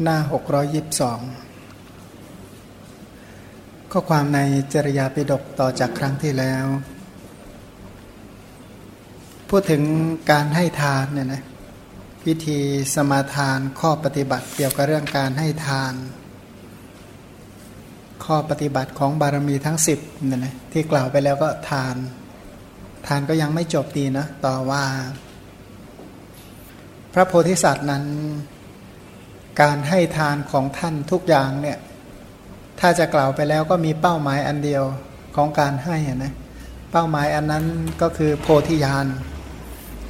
หน้าหกร้อยยิบสองข้อความในจริยาปิฎกต่อจากครั้งที่แล้ว พูดถึงการให้ทานเนี่ยนะวิธีสมาทานข้อปฏิบัติเกี่ยวกับเรื่องการให้ทาน ข้อปฏิบัติของบารมีทั้งสิบเนี่ยนะที่กล่าวไปแล้วก็ทาน ทานก็ยังไม่จบดีนะ ต่อว่า พระโพธิสัตว์นั้น การให้ทานของท่านทุกอย่างเนี่ย ถ้าจะกล่าวไปแล้วก็มีเป้าหมายอันเดียวของการให้นะเป้าหมายอันนั้นก็คือโพธิญาณ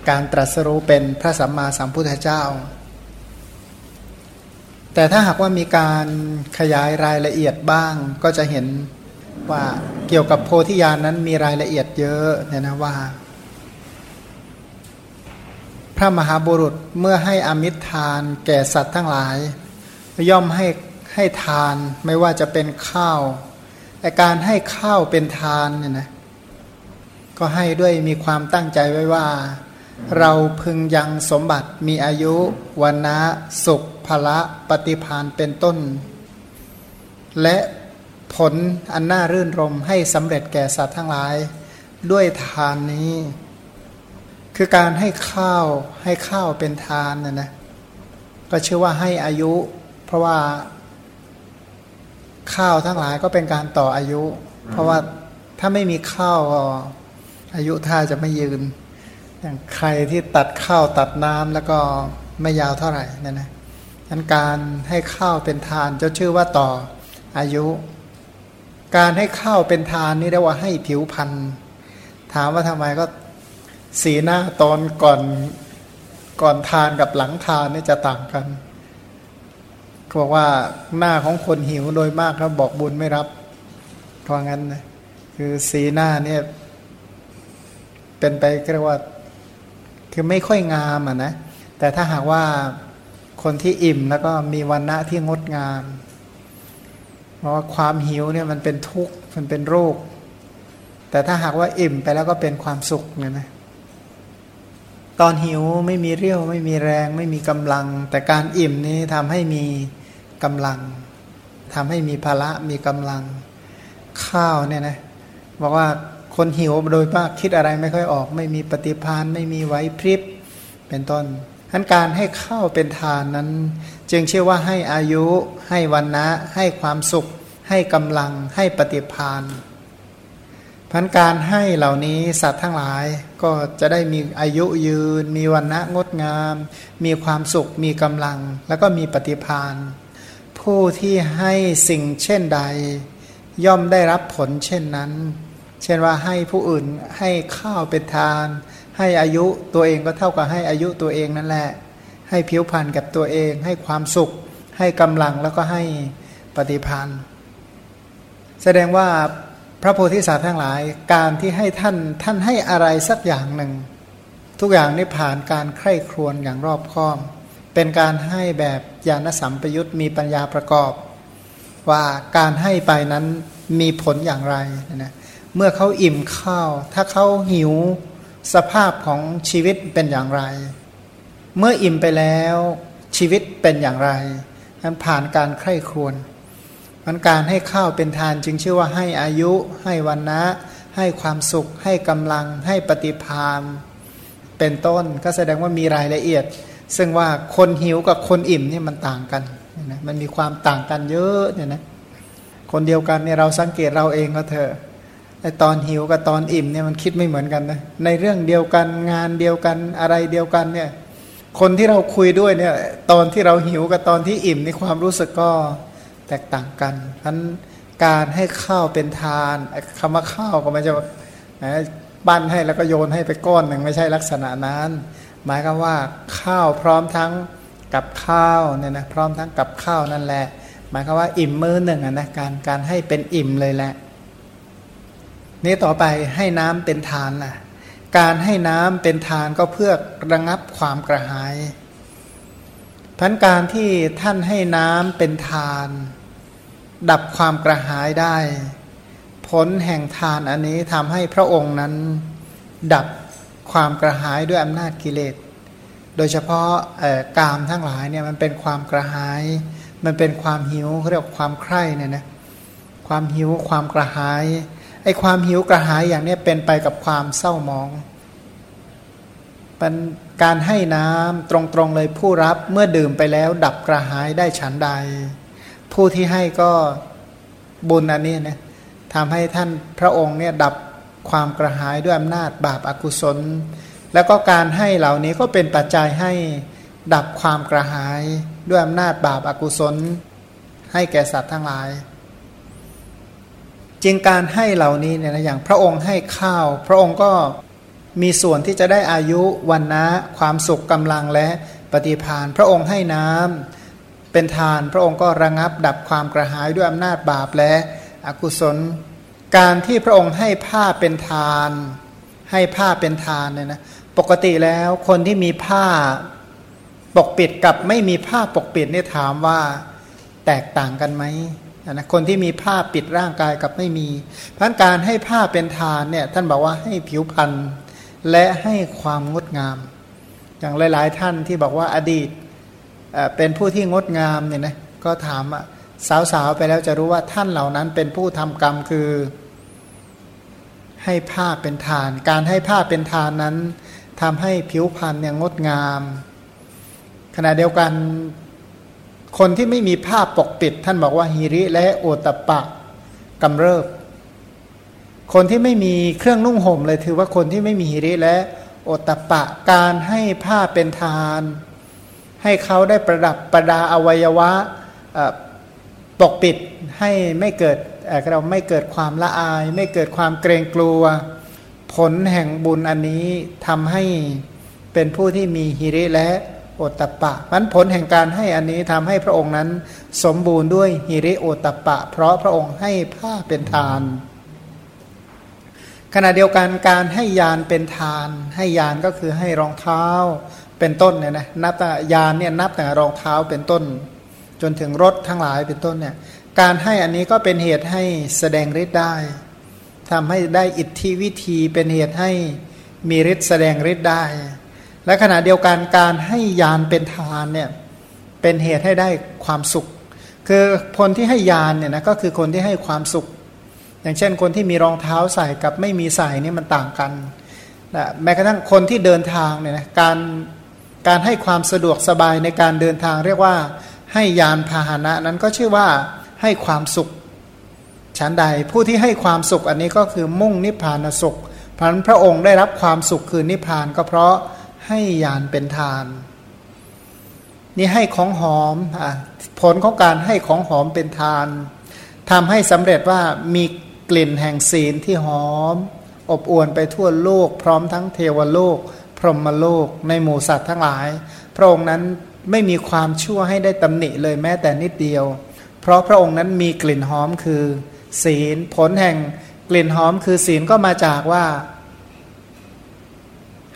การตรัสรู้เป็นพระสัมมาสัมพุทธเจ้า แต่ถ้าหากว่ามีการขยายรายละเอียดบ้างก็จะเห็นว่าเกี่ยวกับโพธิญาณนนั้นมีรายละเอียดเยอะเนี่ยนะว่า ระมหาบุรุษเมื่อให้อมิตรทาน แก่สัตว์ทั้งหลาย ย่อมให้ให้ทานไม่ว่าจะเป็นข้าวแต่การให้ข้าวเป็นทานเนี่ยนะก็ให้ด้วยมีความตั้งใจไว้ว่า เราพึงยังสมบัติมีอายุวันนะสุขภละปฏิพานเป็นต้น และผลอันน่ารื่นรมให้สำเร็จแก่สัตว์ทั้งหลาย ด้วยทานนี้ คือการให้ข้าวให้ข้าวเป็นทานนะนะก็ชื่อว่าให้อายุ เพราะว่าข้าวทั้งหลายก็เป็นการต่ออายุ เพราะว่าถ้าไม่มีข้าวอายุท่าจะไม่ยืน อย่างใครที่ตัดข้าวตัดน้ำแล้วก็ไม่ยาวเท่าไหร่นั่นนะั้นการให้ข้าวเป็นทานจะชื่อว่าต่ออายุ การให้ข้าวเป็นทานนี่เรียกว่าให้ผิวพันธ์ถามว่าทำไมก็ สีหน้าตอนก่อนก่อนทานกับหลังทานนี่จะต่างกันเขาบอกว่าหน้าของคนหิวโดยมากครับบอกบุญไม่รับเพราะงั้นนะคือสีหน้าเนี่ย เป็นไปเรียกว่า คือไม่ค่อยงามอะนะแต่ถ้าหากว่าคนที่อิ่มแล้วก็มีวันณะที่งดงาม เพราะว่าความหิวเนี่ยมันเป็นทุกข์มันเป็นโรค แต่ถ้าหากว่าอิ่มไปแล้วก็เป็นความสุขเนี่ยนะ ตอนหิวไม่มีเรี่ยวไม่มีแรง ไม่มีกำลัง แต่การอิ่มนี้ทำให้มีกำลังทำให้มีภาระมีกำลังข้าวเนี่ยนะบอกว่าคนหิวโดยมากคิดอะไรไม่ค่อยออก ไม่มีปฏิพานไม่มีไว้พริบเป็นต้นทั้นการให้ข้าวเป็นทานนั้น จึงเชื่อว่าให้อายุให้วันนะ ให้ความสุข ให้กำลังให้ปฏิพาน พันการให้เหล่านี้สัตว์ทั้งหลายก็จะได้มีอายุยืน มีวันณะงดงาม มีความสุขมีกำลัง แล้วก็มีปฏิพานผู้ที่ให้สิ่งเช่นใด ย่อมได้รับผลเช่นนั้น เช่นว่าให้ผู้อื่นให้ข้าวเป็นทาน ให้อายุตัวเองก็เท่ากับให้อายุตัวเองนั่นแหละ ให้ผิวพรรณกับตัวเอง ให้ความสุข ให้กำลังแล้วก็ให้ปฏิพันธ์แสดงว่า พระโพธิสัตว์ทั้งหลาย การที่ให้ท่านท่านให้อะไรสักอย่างหนึ่ง ทุกอย่างนี่ผ่านการใคร่ครวญอย่างรอบคอบ เป็นการให้แบบญาณสัมปยุตมีปัญญาประกอบ ว่าการให้ไปนั้นมีผลอย่างไรนะเมื่อเขาอิ่มข้าว ถ้าเขาหิวสภาพของชีวิตเป็นอย่างไร เมื่ออิ่มไปแล้วชีวิตเป็นอย่างไรนั้นผ่านการใคร่ครวญ มันการให้ข้าวเป็นทานจึงชื่อว่าให้อายุ ให้วันนะ ให้ความสุข ให้กำลัง ให้ปฏิพานเป็นต้นก็แสดงว่ามีรายละเอียด ซึ่งว่าคนหิวกับคนอิ่มเนี่ยมันต่างกันนะมันมีความต่างกันเยอะเนี่ยนะคนเดียวกันเนี่ยเราสังเกตเราเองก็เถอะไอตอนหิวกับตอนอิ่มเนี่ยมันคิดไม่เหมือนกันนะในเรื่องเดียวกันงานเดียวกันอะไรเดียวกันเนี่ยคนที่เราคุยด้วยเนี่ยตอนที่เราหิวกับตอนที่อิ่มในความรู้สึกก็ แตกต่างกันฉะนั้นการให้ข้าวเป็นทานคำว่าข้าวก็ไม่ใช่ปั้นให้แล้วก็โยนให้ไปก้อนหนึ่งไม่ใช่ลักษณะนั้น หมายก็ว่าข้าวพร้อมทั้งกับข้าวเนี่ยนะพร้อมทั้งกับข้าวนั่นแหละ หมายก็ว่าอิ่มมือหนึ่งนะการการให้เป็นอิ่มเลยแหละ นี่ต่อไปให้น้ำเป็นทานล่ะ การให้น้ำเป็นทานก็เพื่อระงับความกระหาย พันการที่ท่านให้น้ำเป็นทาน ดับความกระหายได้ ผลแห่งทานอันนี้ทำให้พระองค์นั้น ดับความกระหายด้วยอำนาจกิเลส โดยเฉพาะกามทั้งหลายเนี่ยมันเป็นความกระหาย มันเป็นความหิวเขาเรียกความใคร่เนี่ยนะความหิวความกระหายไอ้ความหิวกระหายอย่างนี้เป็นไปกับความเศร้ามองเป็น การให้น้ำตรงๆเลยผู้รับเมื่อดื่มไปแล้ว ดับกระหายได้ฉันใด ผู้ที่ให้ก็บุญอันนี้นะทำให้ท่านพระองค์เนี่ยดับความกระหายด้วยอำนาจบาปอากุศล แล้วก็การให้เหล่านี้ก็เป็นปัจจัยให้ดับความกระหายด้วยอำนาจบาปอากุศล ให้แก่สัตว์ทั้งหลายจริงการให้เหล่านี้เนี่ยนะอย่างพระองค์ให้ข้าว พระองค์ก็ มีส่วนที่จะได้อายุวันนะความสุขกำลังและปฏิพานพระองค์ให้น้ำเป็นทานพระองค์ก็ระงับดับความกระหายด้วยอำนาจบาปและอกุศล การที่พระองค์ให้ผ้าเป็นทาน ให้ผ้าเป็นทานเนี่ยนะปกติแล้วคนที่มีผ้าปกปิดกับไม่มีผ้าปกปิดเนี่ยถามว่าแตกต่างกันไหมนะคนที่มีผ้าปิดร่างกายกับไม่มีพันการให้ผ้าเป็นทานเนี่ยท่านบอกว่าให้ผิวพรรณ และให้ความงดงาม อย่างหลาย ๆ ท่านที่บอกว่าอดีตเป็นผู้ที่งดงามเนี่ยนะก็ถามสาว ๆ ไปแล้วจะรู้ว่าท่านเหล่านั้นเป็นผู้ทำกรรมคือ ให้ผ้าเป็นทาน การให้ผ้าเป็นทานนั้นทำให้ผิวพรรณเนี่ยงดงาม ขณะเดียวกันคนที่ไม่มีผ้าปกปิด ท่านบอกว่าฮิริและโอตปะกำเริบ คนที่ไม่มีเครื่องนุ่งห่มเลยถือว่าคนที่ไม่มีฮิริและโอตปะการให้ผ้าเป็นทาน ให้เขาได้ประดับประดาอวัยวะปกปิดให้ไม่เกิดเราไม่เกิดความละอาย ไม่เกิดความเกรงกลัว ผลแห่งบุญอันนี้ทำให้เป็นผู้ที่มีฮิริและโอตปะมันผลแห่งการให้อันนี้ทำให้พระองค์นั้น สมบูรณ์ด้วยฮิริโอตปะ เพราะพระองค์ให้ผ้าเป็นทาน ขณะเดียวกันการให้ยานเป็นทาน ให้ยานก็คือให้รองเท้าเป็นต้นเนี่ยนะนับแต่ยานเนี่ยนับแต่รองเท้าเป็นต้น จนถึงรถทั้งหลายเป็นต้นเนี่ยการให้อันนี้ก็เป็นเหตุให้แสดงฤทธิ์ได้ทำให้ได้อิทธิวิธีเป็นเหตุให้มีฤทธิ์แสดงฤทธิ์ได้ และขณะเดียวกันการให้ยานเป็นทานเนี่ยเป็นเหตุให้ได้ความสุข คือคนที่ให้ยานเนี่ยนะก็คือคนที่ให้ความสุข อย่างเช่นคนที่มีรองเท้าใส่กับไม่มีใส่นี่มันต่างกันนะแม้กระทั่งคนที่เดินทางเนี่ยนะการการให้ความสะดวกสบายในการเดินทางเรียกว่าให้ยานพาหนะนั้นก็ชื่อว่าให้ความสุขชั้นใดผู้ที่ให้ความสุขอันนี้ก็คือมุ่งนิพพานสุขพันพระองค์ได้รับความสุขคือนิพพานก็เพราะให้ยานเป็นทาน นี่ให้ของหอมอผลของการให้ของหอมเป็นทานทำให้สำเร็จว่ามี กลิ่นแห่งศีลที่หอม อบอวลไปทั่วโลก พร้อมทั้งเทวโลก พรหมโลก ในหมู่สัตว์ทั้งหลาย พระองค์นั้นไม่มีความชั่วให้ได้ตำหนิเลยแม้แต่นิดเดียว เพราะพระองค์นั้นมีกลิ่นหอมคือ ศีลผลแห่งกลิ่นหอมคือศีลก็มาจากว่า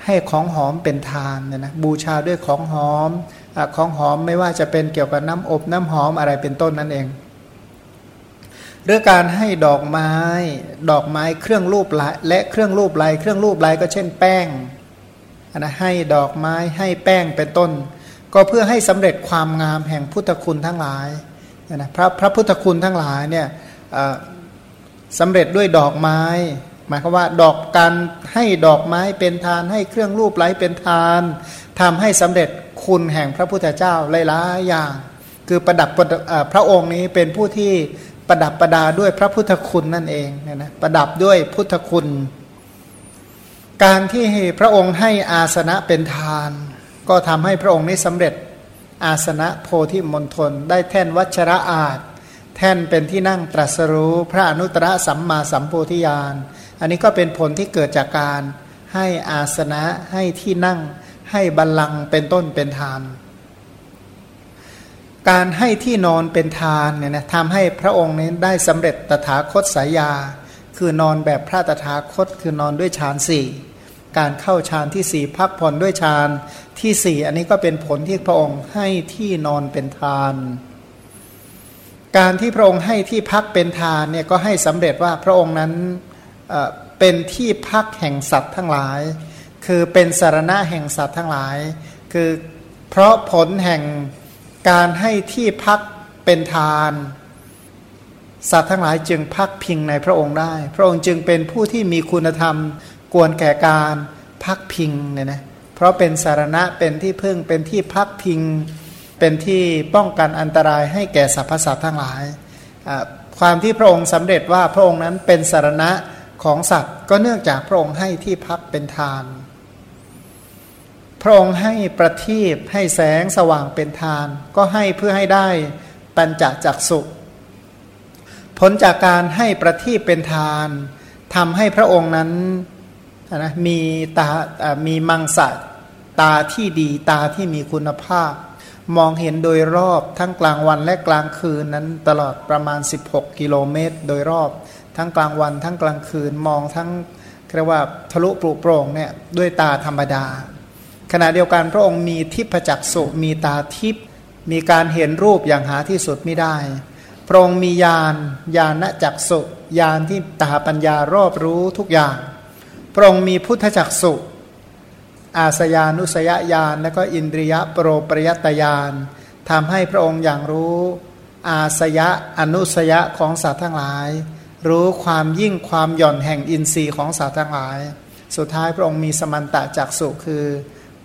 ให้ของหอมเป็นทานเนี่ยนะบูชาด้วยของหอมอของหอมไม่ว่าจะเป็นเกี่ยวกับน้ำอบน้ำหอมอะไรเป็นต้นนั่นเอง หรือการให้ดอกไม้ ดอกไม้เครื่องรูปลายและเครื่องรูปลายเครื่องรูปลายก็เช่นแป้งนะให้ดอกไม้ให้แป้งเป็นต้น ก็เพื่อให้สำเร็จความงามแห่งพุทธคุณทั้งหลายนะพระพระพุทธคุณทั้งหลายเนี่ยสำเร็จด้วยดอกไม้ หมายความว่าดอกการให้ดอกไม้เป็นทาน ให้เครื่องรูปไล้เป็นทานทำให้สำเร็จคุณแห่งพระพุทธเจ้าหลายๆอย่าง คือประดับพระองค์นี้เป็นผู้ที่ ประดับประดาด้วยพระพุทธคุณนั่นเองเนี่ยนะประดับด้วยพุทธคุณ การที่พระองค์ให้อาสนะเป็นทาน ก็ทำให้พระองค์นี้สำเร็จอาสนะโพธิมณฑลได้แท่นวัชระอาจแท่นเป็นที่นั่งตรัสรู้พระอนุตตรสัมมาสัมโพธิญาณ อันนี้ก็เป็นผลที่เกิดจากการให้อาสนะให้ที่นั่งให้บัลลังก์เป็นต้นเป็นทาน การให้ที่นอนเป็นทานเนี่ยนะทำให้พระองค์นี้ได้สำเร็จตถาคตสายยา คือนอนแบบพระตถาคตคือนอนด้วยฌานสี่การเข้าฌานที่สี่พักผ่อนด้วยฌานที่สี่อันนี้ก็เป็นผลที่พระองค์ให้ที่นอนเป็นทาน การที่พระองค์ให้ที่พักเป็นทานเนี่ยก็ให้สำเร็จว่าพระองค์นั้นเป็นที่พักแห่งสัตว์ทั้งหลาย คือเป็นสารณะแห่งสัตว์ทั้งหลาย คือเพราะผลแห่ง การให้ที่พักเป็นทาน สัตว์ทั้งหลายจึงพักพิงในพระองค์ได้ พระองค์จึงเป็นผู้ที่มีคุณธรรมกวนแก่การพักพิงเนี่ยนะเพราะเป็นสารณะเป็นที่พึ่งเป็นที่พักพิง เป็นที่ป้องกันอันตรายให้แก่สรรพสัตว์ทั้งหลาย ความที่พระองค์สำเร็จว่าพระองค์นั้นเป็นสารณะของสัตว์ ก็เนื่องจากพระองค์ให้ที่พักเป็นทาน พระองค์ให้ประทีปให้แสงสว่างเป็นทานก็ให้เพื่อให้ได้ปัญจจักสุผลจากการให้ประทีปเป็นทานทำให้พระองค์นั้นนะมีตามีมังสะตาที่ดีตาที่มีคุณภาพ มองเห็นโดยรอบทั้งกลางวันและกลางคืนนั้นตลอดประมาณ 16 กิโลเมตร โดยรอบ ทั้งกลางวันทั้งกลางคืนมองทั้งเรียกว่าทะลุปลุโปร่งเนี่ยด้วยตาธรรมดา ขณะเดียวกันพระองค์มีทิพจักสุมีตาทิพมีการเห็นรูปอย่างหาที่สุดไม่ได้ พระองค์มีญาณญาณจักสุญาณที่ตาปัญญารอบรู้ทุกอย่าง พระองค์มีพุทธจักสุอาสยานุสยญาณและก็อินทรียะโปรปรยตญาณทำให้พระองค์อย่างรู้ อาสยะอนุสยะของสัตว์ทั้งหลาย รู้ความยิ่งความหย่อนแห่งอินทรีย์ของสัตว์ทั้งหลาย สุดท้ายพระองค์มีสมันตะจักสุคือ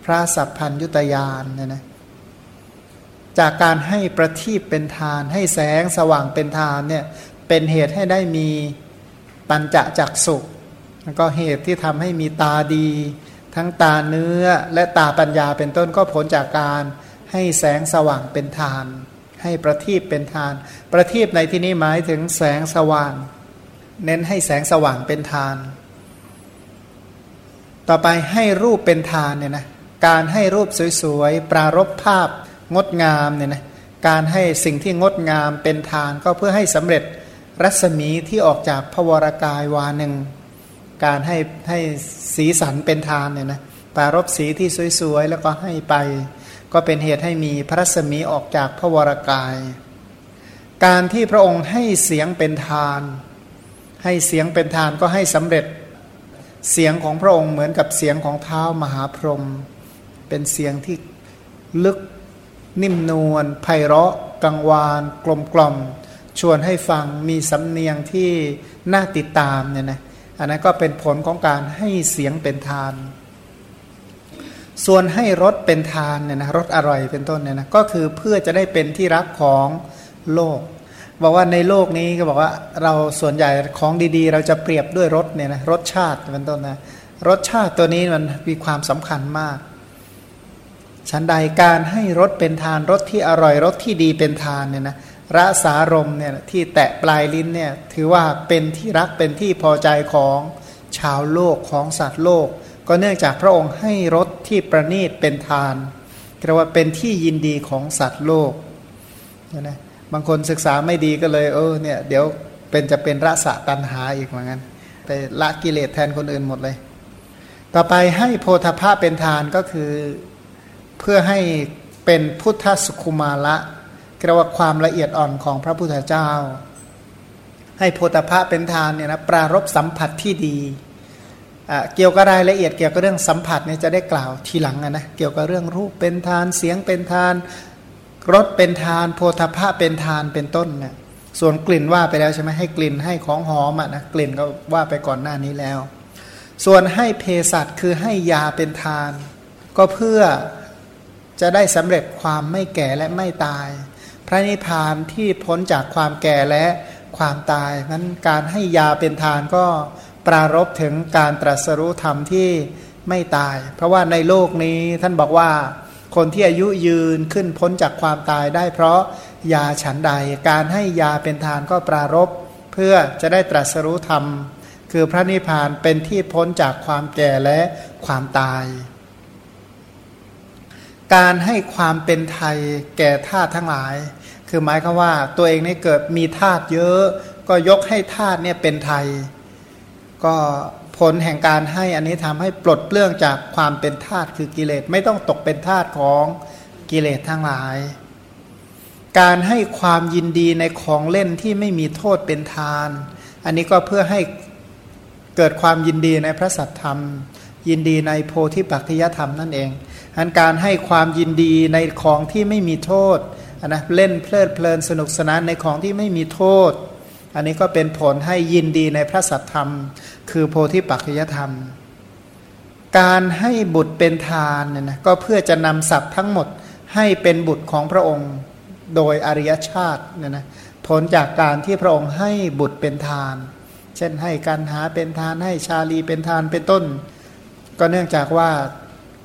พระสัพพัญยุตยานเนี่ยนะจากการให้ประทีปเป็นทาน ให้แสงสว่างเป็นทานเนี่ยเป็นเหตุให้ได้มีปัญจจักสุแล้วก็เหตุที่ทำให้มีตาดี ทั้งตาเนื้อและตาปัญญาเป็นต้นก็ผลจากการให้แสงสว่างเป็นทาน ให้ประทีปเป็นทาน ประทีปในที่นี้หมายถึงแสงสว่าง เน้นให้แสงสว่างเป็นทาน ต่อไปให้รูปเป็นทานเนี่ยนะ การให้รูปสวยๆ ปรารบภาพงดงามเนี่ยนะการให้สิ่งที่งดงามเป็นทานก็เพื่อให้สำเร็จรัศมีที่ออกจากพวรกายวาหนึ่ง การให้ให้สีสันเป็นทานเนี่ยนะปารบสีที่สวยๆ แล้วก็ให้ไป ก็เป็นเหตุให้มีพระสมีออกจากพระวรากาย การที่พระองค์ให้เสียงเป็นทาน ให้เสียงเป็นทานก็ให้สำเร็จเสียงของพระองค์เหมือนกับเสียงของเท้ามหาพรหม เป็นเสียงที่ลึกนิ่มนวลไพเราะกังวานกลมกล่อม ชวนให้ฟังมีสำเนียงที่น่าติดตามเนี่ยนะอันนั้นก็เป็นผลของการให้เสียงเป็นทาน ส่วนให้รสเป็นทานเนี่ยนะรสอร่อยเป็นต้นเนี่ยนะก็คือเพื่อจะได้เป็นที่รักของโลก บอกว่าในโลกนี้ก็บอกว่าเราส่วนใหญ่ของดีๆ เราจะเปรียบด้วยรสเนี่ยนะรสชาติเป็นต้นนะรสชาติตัวนี้มันมีความสำคัญมาก ฉันใดการให้รสเป็นทานรสที่อร่อยรสที่ดีเป็นทานเนี่ยนะระสารมเนี่ยที่แตะปลายลิ้นเนี่ยถือว่าเป็นที่รักเป็นที่พอใจของชาวโลกของสัตว์โลก ก็เนื่องจากพระองค์ให้รสที่ประณีตเป็นทานเรียกว่าเป็นที่ยินดีของสัตว์โลกนะบางคนศึกษาไม่ดีก็เลยเออเนี่ยเดี๋ยวเป็นจะเป็นระสะตันหาอีกเหมือนกันไปละกิเลสแทนคนอื่นหมดเลย ต่อไปให้โพธภาพเป็นทานก็คือ เพื่อให้เป็นพุทธสุขุมาละเรียกว่าความละเอียดอ่อนของพระพุทธเจ้า ให้โพธพะเป็นทานเนี่ยนะปรารบสัมผัสที่ดีเกี่ยวกับรายละเอียดเกี่ยวกับเรื่องสัมผัสเนี่ยจะได้กล่าวทีหลังนะเกี่ยวกับเรื่องรูปเป็นทานเสียงเป็นทานรสเป็นทาน โพธพะเป็นทานเป็นต้นเนี่ยส่วนกลิ่นว่าไปแล้วใช่ไหมให้กลิ่นให้ของหอมอะนะกลิ่นก็ว่าไปก่อนหน้านี้แล้ว ส่วนให้เภสัชคือให้ยาเป็นทาน ก็เพื่อ จะได้สำเร็จความไม่แก่และไม่ตาย พระนิพพานที่พ้นจากความแก่และความตายนั้นการให้ยาเป็นทานก็ปรารบถึงการตรัสรู้ธรรมที่ไม่ตาย เพราะว่าในโลกนี้ท่านบอกว่าคนที่อายุยืนขึ้นพ้นจากความตายได้ เพราะยาฉันใด การให้ยาเป็นทานก็ปรารบเพื่อจะได้ตรัสรู้ธรรม คือพระนิพพานเป็นที่พ้นจากความแก่และความตาย การให้ความเป็นไทยแก่ธาตุทั้งหลาย คือหมายคือว่าตัวเองนี่เกิดมีธาตุเยอะ ก็ยกให้ธาตุเนี่ยเป็นไทย ก็ผลแห่งการให้อันนี้ทำให้ปลดเปลื้องจากความเป็นธาตุคือกิเลสไม่ต้องตกเป็นธาตุของกิเลสทั้งหลาย การให้ความยินดีในของเล่นที่ไม่มีโทษเป็นทาน อันนี้ก็เพื่อให้เกิดความยินดีในพระสัทธรรม ยินดีในโพธิปัจจยธรรมนั่นเอง อันการให้ความยินดีในของที่ไม่มีโทษนะเล่นเพลิดเพลินสนุกสนานในของที่ไม่มีโทษ อันนี้ก็เป็นผลให้ยินดีในพระสัทธรรม คือโพธิปัจจยธรรม การให้บุตรเป็นทานเนี่ยนะก็เพื่อจะนำสัตว์ทั้งหมดให้เป็นบุตรของพระองค์โดยอริยชาติเนี่ยนะผลจากการที่พระองค์ให้บุตรเป็นทาน เช่นให้กันหาเป็นทานให้ชาลีเป็นทานเป็นต้น ก็เนื่องจากว่า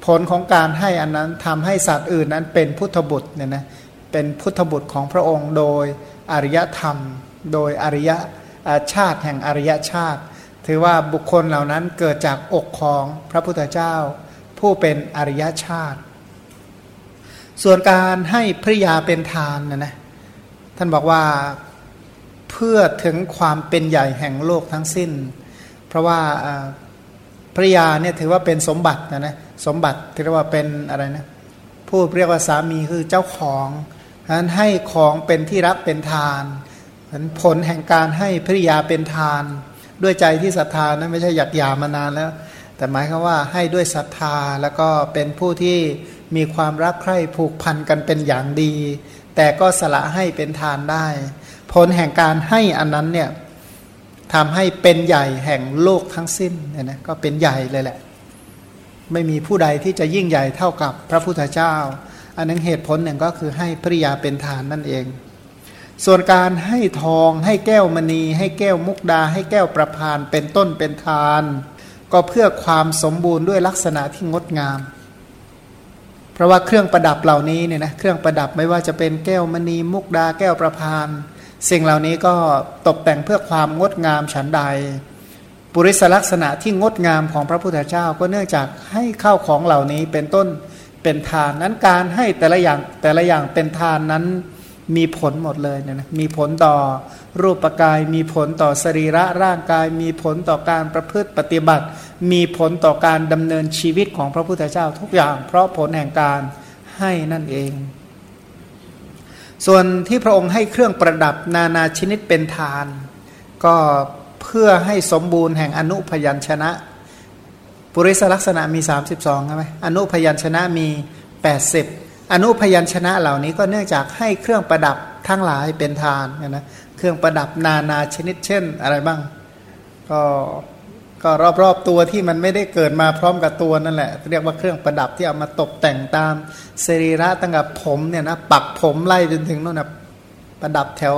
ผลของการให้อันนั้นทำให้สัตว์อื่นนั้นเป็นพุทธบุตรเนี่ยนะเป็นพุทธบุตรของพระองค์โดยอริยธรรม โดยอริยชาติแห่งอริยชาติ ถือว่าบุคคลเหล่านั้นเกิดจากอกของพระพุทธเจ้า ผู้เป็นอริยชาติ ส่วนการให้ภริยาเป็นทานนะนะท่านบอกว่าเพื่อถึงความเป็นใหญ่แห่งโลกทั้งสิ้น เพราะว่าภริยาเนี่ยถือว่าเป็นสมบัตินะนะ สมบัติที่เรียกว่าเป็นอะไรนะผู้เรียกว่าสามีคือเจ้าของนั้นให้ของเป็นที่รักเป็นทานผลแห่งการให้ภริยาเป็นทาน ด้วยใจที่ศรัทธานะไม่ใช่อยากยามานานแล้ว แต่หมายคือว่าให้ด้วยศรัทธาแล้วก็เป็นผู้ที่มีความรักใคร่ผูกพันกันเป็นอย่างดี แต่ก็สละให้เป็นทานได้ ผลแห่งการให้อันนั้นเนี่ยทำให้เป็นใหญ่แห่งโลกทั้งสิ้นเนี่ยนะก็เป็นใหญ่เลยแหละ ไม่มีผู้ใดที่จะยิ่งใหญ่เท่ากับพระพุทธเจ้า อันนั้นเหตุผลหนึ่งก็คือให้ภริยาเป็นทานนั่นเอง ส่วนการให้ทองให้แก้วมณี ให้แก้วมุกดา ให้แก้วประพานเป็นต้นเป็นทาน ก็เพื่อความสมบูรณ์ด้วยลักษณะที่งดงาม เพราะว่าเครื่องประดับเหล่านี้เนี่ยนะเครื่องประดับไม่ว่าจะเป็นแก้วมณีมุกดาแก้วประพาน สิ่งเหล่านี้ก็ตกแต่งเพื่อความงดงามฉันใด ปุริสลักษณะที่งดงามของพระพุทธเจ้า ก็เนื่องจากให้ข้าวของเหล่านี้เป็นต้นเป็นทานนั้นการให้แต่ละอย่างแต่ละอย่างเป็นทานนั้นมีผลหมดเลยเนี่ยนะมีผลต่อรูปกาย มีผลต่อสรีระร่างกาย มีผลต่อการประพฤติปฏิบัติ มีผลต่อการดำเนินชีวิตของพระพุทธเจ้าทุกอย่าง เพราะผลแห่งการให้นั่นเอง ส่วนที่พระองค์ให้เครื่องประดับนานาชนิดเป็นทาน ก็ เพื่อให้สมบูรณ์แห่งอนุพยัญชนะ ปุริสลักษณะมี 32ใช่ไหมอนุพยัญชนะมี 80 อนุพยัญชนะเหล่านี้ก็เนื่องจากให้เครื่องประดับทั้งหลายเป็นทานนะเครื่องประดับนานาชนิดเช่นอะไรบ้าง ก็ก็รอบๆตัวที่มันไม่ได้เกิดมาพร้อมกับตัวนั่นแหละ เรียกว่าเครื่องประดับที่เอามาตกแต่งตามสรีระตั้งแต่ผมเนี่ยนะปักผมไล่จนถึงนู่นนะประดับแถว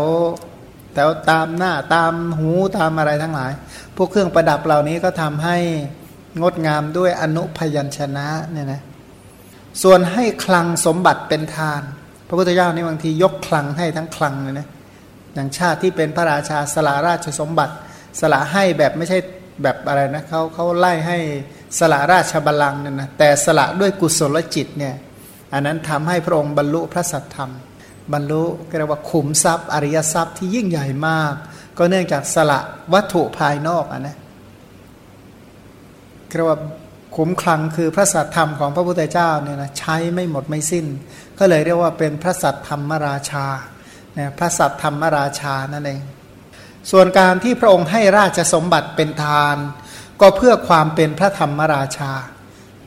แถวตามหน้าตามหูตามอะไรทั้งหลาย พวกเครื่องประดับเหล่านี้ก็ทำให้งดงามด้วยอนุพยัญชนะเนี่ยนะส่วนให้คลังสมบัติเป็นทาน พระพุทธเจ้านี่บางทียกคลังให้ทั้งคลังเลยนะอย่างชาติที่เป็นพระราชาสละราชสมบัติ สละให้แบบไม่ใช่แบบอะไรนะเขาเขาไล่ให้สละราชบัลลังก์เนี่ยนะแต่สละด้วยกุศลจิตเนี่ยอันนั้นทำให้พระองค์บรรลุพระสัทธรรม บรรลุเรียกว่าขุมทรัพย์ อริยทรัพย์ที่ยิ่งใหญ่มาก ก็เนื่องจากสละวัตถุภายนอกอะนะเรียกว่าขุมคลังคือพระสัทธรรมของพระพุทธเจ้าเนี่ยนะใช้ไม่หมดไม่สิ้น ก็เลยเรียกว่าเป็นพระสัทธรรมราชาเนี่ยพระสัทธรรมราชานั่นเองส่วนการที่พระองค์ให้ราชสมบัติเป็นทาน ก็เพื่อความเป็นพระธรรมราชา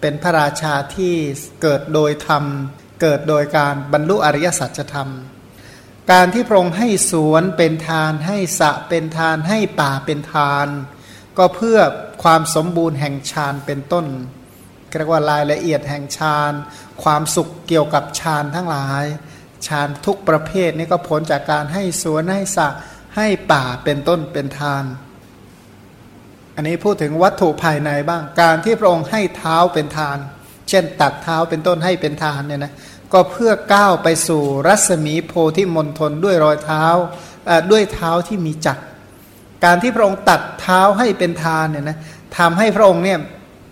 เป็นพระราชาที่เกิดโดยธรรม เกิดโดยการบรรลุอริยสัจธรรม การที่พระองค์ให้สวนเป็นทาน ให้สะเป็นทาน ให้ป่าเป็นทาน ก็เพื่อความสมบูรณ์แห่งฌานเป็นต้นเรียกว่ารายละเอียดแห่งฌานความสุขเกี่ยวกับฌานทั้งหลายฌานทุกประเภทนี้ก็ผลจากการให้สวนให้สะให้ป่าเป็นต้นเป็นทาน อันนี้พูดถึงวัตถุภายในบ้างการที่พระองค์ให้เท้าเป็นทาน เช่นตัดเท้าเป็นต้นให้เป็นทานเนี่ยนะก็เพื่อก้าวไปสู่รัศมีโพธิมณฑลด้วยรอยเท้าด้วยเท้าที่มีจักรการที่พระองค์ตัดเท้าให้เป็นทานเนี่ยนะทำให้พระองค์เนี่ย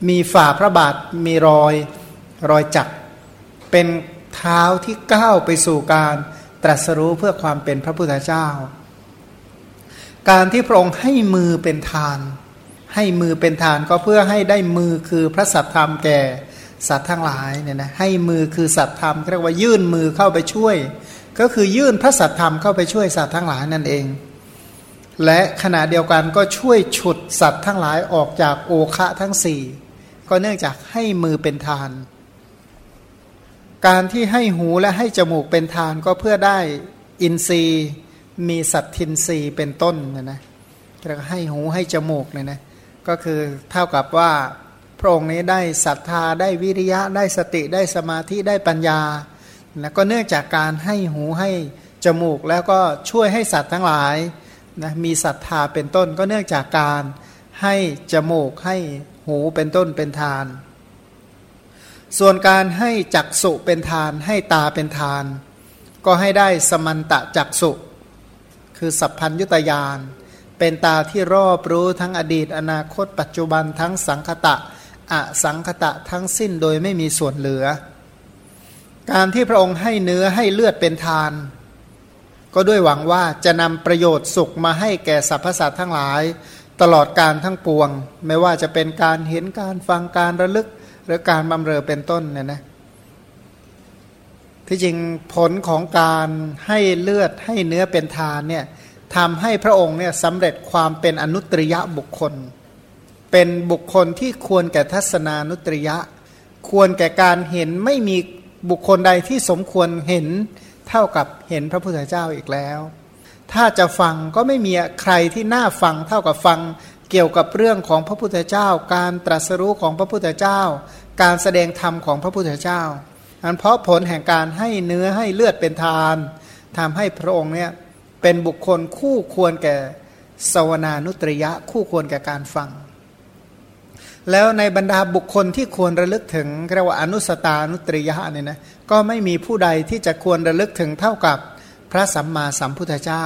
มีฝ่าพระบาทมีรอยรอยจักรเป็นเท้าที่ก้าวไปสู่การตรัสรู้เพื่อความเป็นพระพุทธเจ้า การที่พระองค์ให้มือเป็นทาน ให้มือเป็นทานก็เพื่อให้ได้มือคือพระสัตธรรมแก่ สัตว์ทั้งหลายเนี่ยนะให้มือคือสัตธรรมเรียกว่ายื่นมือเข้าไปช่วย ก็คือยื่นพระสัตธรรมเข้าไปช่วยสัตว์ทั้งหลายนั่นเอง และขณะเดียวกันก็ช่วยฉุดสัตว์ทั้งหลายออกจากโอคะทั้งสี่ก็เนื่องจากให้มือเป็นทาน การที่ให้หูและให้จมูกเป็นทานก็เพื่อได้อินทรีย์มีสัตทินทรีย์เป็นต้นนะนะแล้วก็ให้หูให้จมูกเนี่ยนะก็คือเท่ากับว่า พระองค์นี้ได้ศรัทธาได้วิริยะได้สติได้สมาธิได้ปัญญานะก็เนื่องจากการให้หูให้จมูกแล้วก็ช่วยให้สัตว์ทั้งหลายนะมีศรัทธาเป็นต้นก็เนื่องจากการให้จมูกให้หูเป็นต้นเป็นทาน ส่วนการให้จักสุเป็นทาน ให้ตาเป็นทาน ก็ให้ได้สมันตะจักสุคือสัพพัญยุตยาน เป็นตาที่รอบรู้ทั้งอดีตอนาคตปัจจุบันทั้งสังคตะ อสังคตะทั้งสิ้นโดยไม่มีส่วนเหลือ การที่พระองค์ให้เนื้อให้เลือดเป็นทาน ก็ด้วยหวังว่าจะนำประโยชน์สุขมาให้แก่สรรพสัตว์ทั้งหลาย ตลอดการทั้งปวง ไม่ว่าจะเป็นการเห็นการฟังการระลึกหรือการบำเรอเป็นต้นเนี่ยนะที่จริงผลของการให้เลือดให้เนื้อเป็นทานเนี่ยทำให้พระองค์เนี่ยสำเร็จความเป็นอนุตริยะบุคคล เป็นบุคคลที่ควรแก่ทัศนานุตริยะ ควรแก่การเห็นไม่มีบุคคลใดที่สมควรเห็นเท่ากับเห็นพระพุทธเจ้าอีกแล้ว ถ้าจะฟังก็ไม่มีใครที่น่าฟังเท่ากับฟังเกี่ยวกับเรื่องของพระพุทธเจ้า การตรัสรู้ของพระพุทธเจ้า การแสดงธรรมของพระพุทธเจ้าอันเพราะผลแห่งการให้เนื้อให้เลือดเป็นทานทำให้พระองค์เนี่ยเป็นบุคคลคู่ควรแก่สวนานุตริยะ คู่ควรแก่การฟัง แล้วในบรรดาบุคคลที่ควรระลึกถึงเรียกว่าอนุสตานุตริยะเนี่ยนะก็ไม่มีผู้ใดที่จะควรระลึกถึงเท่ากับพระสัมมาสัมพุทธเจ้า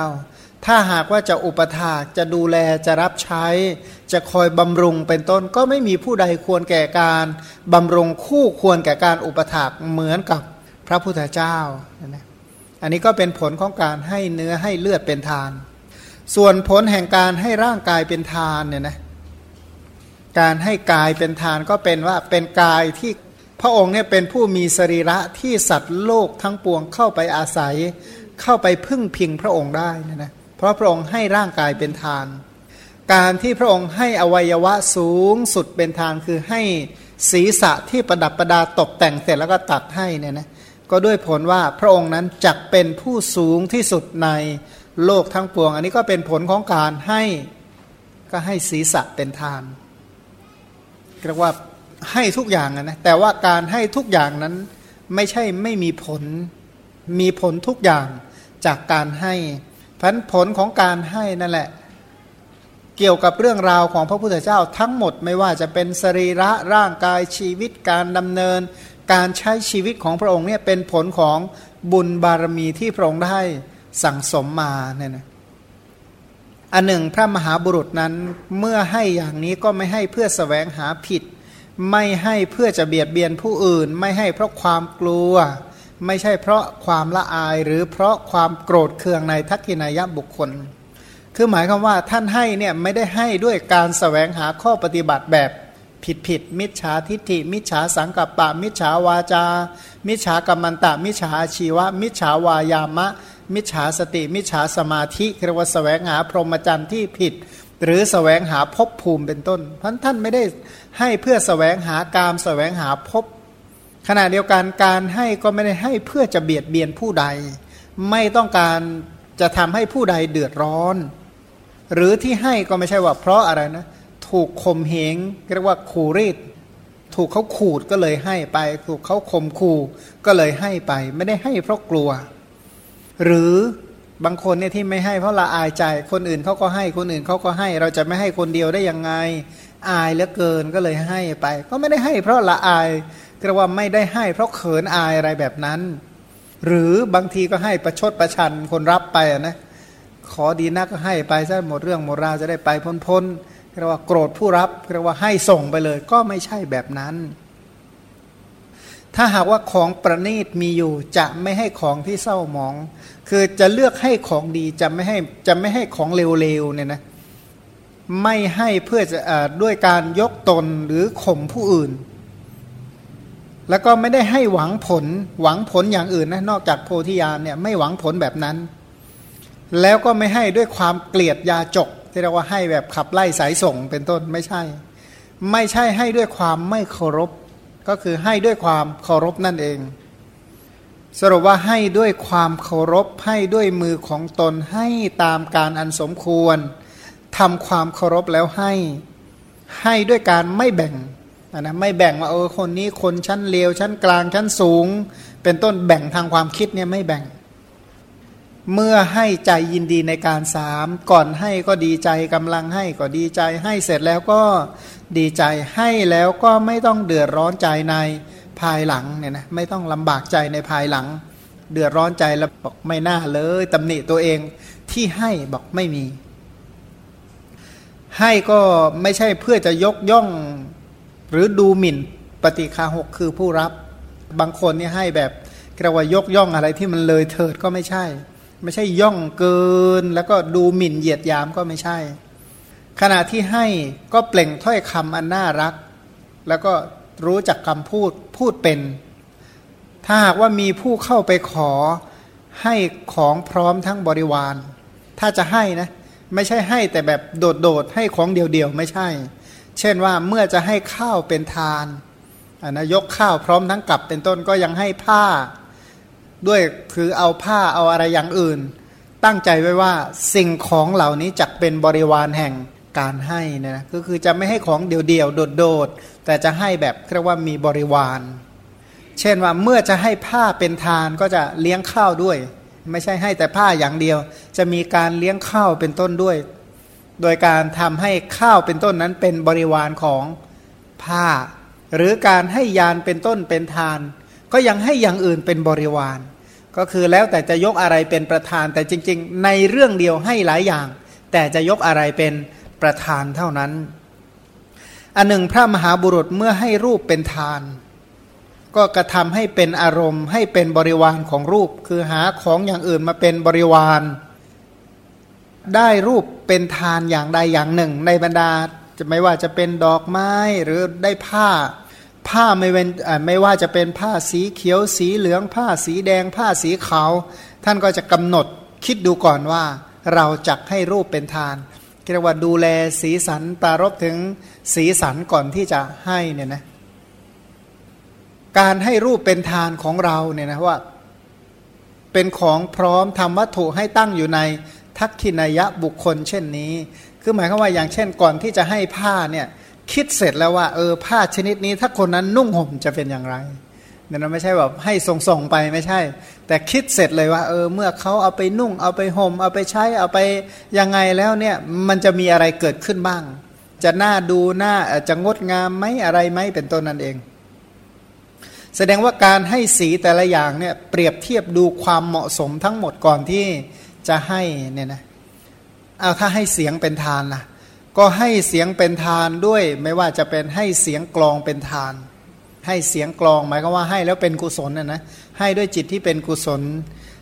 ถ้าหากว่าจะอุปถากจะดูแลจะรับใช้ จะคอยบำรุงเป็นต้น ก็ไม่มีผู้ใดควรแก่การบำรุงคู่ควรแก่การอุปถากเหมือนกับพระพุทธเจ้านะอันนี้ก็เป็นผลของการให้เนื้อให้เลือดเป็นทาน ส่วนผลแห่งการให้ร่างกายเป็นทานเนี่ยนะ การให้กายเป็นทานก็เป็นว่าเป็นกายที่พระองค์เนี่ยเป็นผู้มีสรีระที่สัตว์โลกทั้งปวงเข้าไปอาศัย เข้าไปพึ่งพิงพระองค์ได้นะนะเพราะพระองค์ให้ร่างกายเป็นทาน การที่พระองค์ให้อวัยวะสูงสุดเป็นทานคือให้ศีรษะที่ประดับประดาตกแต่งเสร็จแล้วก็ตัดให้เนี่ยนะก็ด้วยผลว่าพระองค์นั้นจักเป็นผู้สูงที่สุดในโลกทั้งปวง อันนี้ก็เป็นผลของการให้ก็ให้ศีรษะเป็นทาน เรียกว่าให้ทุกอย่างนะแต่ว่าการให้ทุกอย่างนั้นไม่ใช่ไม่มีผลมีผลทุกอย่างจากการให้พันผลของการให้นั่นแหละ เกี่ยวกับเรื่องราวของพระพุทธเจ้าทั้งหมดไม่ว่าจะเป็นสรีระร่างกายชีวิตการดำเนิน การใช้ชีวิตของพระองค์เนี่ยเป็นผลของบุญบารมีที่พระองค์ได้สั่งสมมาเนี่ยนะ อันหนึ่งพระมหาบุรุษนั้นเมื่อให้อย่างนี้ก็ไม่ให้เพื่อสแสวงหาผิด ไม่ให้เพื่อจะเบียดเบียนผู้อื่น ไม่ให้เพราะความกลัว ไม่ใช่เพราะความละอายหรือเพราะความโกรธเคืองในทักกินายบุคคล คือหมายความว่าท่านให้เนี่ยไม่ได้ให้ด้วยการสแสวงหาข้อปฏิบัติแบบผิดผิดมิจฉาทิฏฐิ มิจฉาสังกัปปะ มิจฉาวาจา มิจฉากรรมันตะ มิจฉาชีวะ มิจฉาวายามะ มิจฉาสติ มิจฉาสมาธิเรียกว่าสแสวงหาพรหมจรรย์ที่ผิด หรือสแสวงหาภพภูมิเป็นต้น เพราะท่านไม่ได้ให้เพื่อสแสวงหากามสแสวงหาภพขณะเดียวกันการให้ก็ไม่ได้ให้เพื่อจะเบียดเบียนผู้ใด ไม่ต้องการจะทำให้ผู้ใดเดือดร้อน หรือที่ให้ก็ไม่ใช่ว่าเพราะอะไรนะ ถูกข่มเหงเรียกว่าขู่รีดถูกเขาขูดก็เลยให้ไป ถูกเขาข่มขู่ก็เลยให้ไป ไม่ได้ให้เพราะกลัว หรือบางคนเนี่ยที่ไม่ให้เพราะละอายใจ คนอื่นเขาก็ให้คนอื่นเขาก็ให้ เราจะไม่ให้คนเดียวได้ยังไง อายเหลือเกินก็เลยให้ไป ก็ไม่ได้ให้ เพราะละอายเรียกว่าไม่ได้ให้ เพราะเขินอายอะไรแบบนั้น หรือบางทีก็ให้ประชดประชันคนรับไปนะขอดีนักก็ให้ไปซะหมดเรื่องหมดราวจะได้ไปพ้นๆเรียกว่าโกรธผู้รับเรียกว่าให้ส่งไปเลย ก็ไม่ใช่แบบนั้น ถ้าหากว่าของประณีตมีอยู่ จะไม่ให้ของที่เศร้าหมอง คือจะเลือกให้ของดีจะไม่ให้จะไม่ให้ของเลวๆเนี่ยนะไม่ให้เพื่อจะด้วยการยกตนหรือข่มผู้อื่น แล้วก็ไม่ได้ให้หวังผลหวังผลอย่างอื่นนะนอกจากโพธิญาณเนี่ยไม่หวังผลแบบนั้น แล้วก็ไม่ให้ด้วยความเกลียดยาจก ที่เรียกว่าให้แบบขับไล่สายส่งเป็นต้นไม่ใช่ ไม่ใช่ให้ด้วยความไม่เคารพ ก็คือให้ด้วยความเคารพนั่นเอง สรุปว่าให้ด้วยความเคารพให้ด้วยมือของตนให้ตามการอันสมควรทำความเคารพแล้วให้ ให้ด้วยการไม่แบ่งนะไม่แบ่งว่าเออคนนี้คนชั้นเลวชั้นกลางชั้นสูง เป็นต้นแบ่งทางความคิดเนี่ยไม่แบ่ง เมื่อให้ใจยินดีในการสามก่อนให้ก็ดีใจกำลังให้ก็ดีใจ ให้เสร็จแล้วก็ดีใจให้แล้วก็ไม่ต้องเดือดร้อนใจในภายหลังเนี่ยนะไม่ต้องลำบากใจในภายหลัง เดือดร้อนใจแล้วบอกไม่น่าเลยตำหนิตัวเองที่ให้บอกไม่มี ให้ก็ไม่ใช่เพื่อจะยกย่องหรือดูหมิ่นปฏิคาหกคือผู้รับบางคนนี่ให้แบบกระว่ายกย่องอะไรที่มันเลยเถิดก็ไม่ใช่ ไม่ใช่ย่องเกิน แล้วก็ดูหมิ่นเหยียดยามก็ไม่ใช่ ขณะที่ให้ก็เปล่งถ้อยคำอันน่ารัก แล้วก็รู้จักคำพูดพูดเป็น ถ้าหากว่ามีผู้เข้าไปขอให้ของพร้อมทั้งบริวาร ถ้าจะให้นะ ไม่ใช่ให้แต่แบบโดดๆให้ของเดียวๆไม่ใช่ เช่นว่าเมื่อจะให้ข้าวเป็นทานนะยกข้าวพร้อมทั้งกับเป็นต้นก็ยังให้ผ้า ด้วยคือเอาผ้าเอาอะไรอย่างอื่น ตั้งใจไว้ว่าสิ่งของเหล่านี้จะเป็นบริวารแห่งการให้นะก็คือจะไม่ให้ของเดี่ยวๆโดดๆแต่จะให้แบบเรียกว่ามีบริวาร เช่นว่าเมื่อจะให้ผ้าเป็นทานก็จะเลี้ยงข้าวด้วย ไม่ใช่ให้แต่ผ้าอย่างเดียว จะมีการเลี้ยงข้าวเป็นต้นด้วย โดยการทำให้ข้าวเป็นต้นนั้นเป็นบริวารของผ้า หรือการให้ยานเป็นต้นเป็นทาน ก็ยังให้อย่างอื่นเป็นบริวาร ก็คือแล้วแต่จะยกอะไรเป็นประธาน แต่จริง ๆ ในเรื่องเดียวให้หลายอย่าง แต่จะยกอะไรเป็นประธานเท่านั้น อันหนึ่งพระมหาบุรุษเมื่อให้รูปเป็นทาน ก็กระทำให้เป็นอารมณ์ ให้เป็นบริวารของรูป คือหาของอย่างอื่นมาเป็นบริวาร ได้รูปเป็นทานอย่างใดอย่างหนึ่ง ในบรรดาจะไม่ว่าจะเป็นดอกไม้หรือได้ผ้า ผ้าไม่เป็นไม่ว่าจะเป็นผ้าสีเขียวสีเหลือง ผ้าสีแดง ผ้าสีขาว ท่านก็จะกำหนดคิดดูก่อนว่า เราจักให้รูปเป็นทานเรียกว่าดูแลสีสันปรารบถึงสีสันก่อนที่จะให้เนี่ยนะการให้รูปเป็นทานของเราเนี่ยนะว่า เป็นของพร้อมทำวัตถุให้ตั้งอยู่ในทักขินายะบุคคลเช่นนี้ คือหมายความว่าอย่างเช่นก่อนที่จะให้ผ้าเนี่ย คิดเสร็จแล้วว่าเออผ้าชนิดนี้ ถ้าคนนั้นนุ่งห่มจะเป็นอย่างไรเนี่ยนะไม่ใช่แบบให้ส่งๆไปไม่ใช่ แต่คิดเสร็จเลยว่า เออ เมื่อเขาเอาไปนุ่ง เอาไปห่ม เอาไปใช้เอาไปยังไงแล้วเนี่ยมันจะมีอะไรเกิดขึ้นบ้าง จะน่าดูน่าจะงดงามไหมอะไรไหมเป็นต้นนั่นเอง แสดงว่าการให้สีแต่ละอย่างเนี่ยเปรียบเทียบดูความเหมาะสมทั้งหมดก่อนที่จะให้เนี่ยนะเอาถ้าให้เสียงเป็นทานล่ะ ก็ให้เสียงเป็นทานด้วย ไม่ว่าจะเป็นให้เสียงกลองเป็นทาน ให้เสียงกลองหมายก็ว่าให้แล้วเป็นกุศลนะนะให้ด้วยจิตที่เป็นกุศล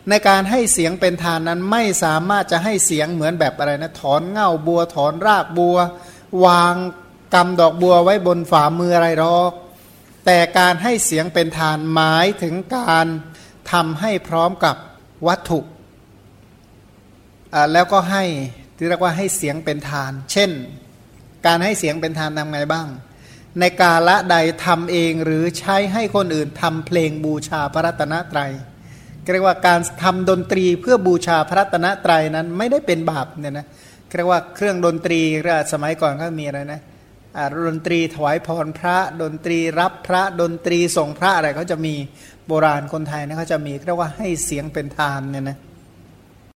ในการให้เสียงเป็นทานนั้นไม่สามารถจะให้เสียงเหมือนแบบอะไรนะถอนเง่าบัวถอนรากบัว วางกำดอกบัวไว้บนฝ่ามืออะไรหรอกแต่การให้เสียงเป็นทานหมายถึงการทำให้พร้อมกับวัตถุแล้วก็ให้ ที่เรียกว่าให้เสียงเป็นทาน เช่น การให้เสียงเป็นทานทำไงบ้าง ในกาละใดทำเองหรือใช้ให้คนอื่นทำเพลงบูชาพระรัตนตรัยเรียกว่าการทำดนตรีเพื่อบูชาพระรัตนตรัยนั้นไม่ได้เป็นบาปเนี่ยนะเรียกว่าเครื่องดนตรีสมัยก่อนก็มีอะไรนะดนตรีถวายพรพระดนตรีรับพระดนตรีส่งพระอะไรเขาจะมีโบราณคนไทยนะเขาจะมีเรียกว่าให้เสียงเป็นทานเนี่ยนะ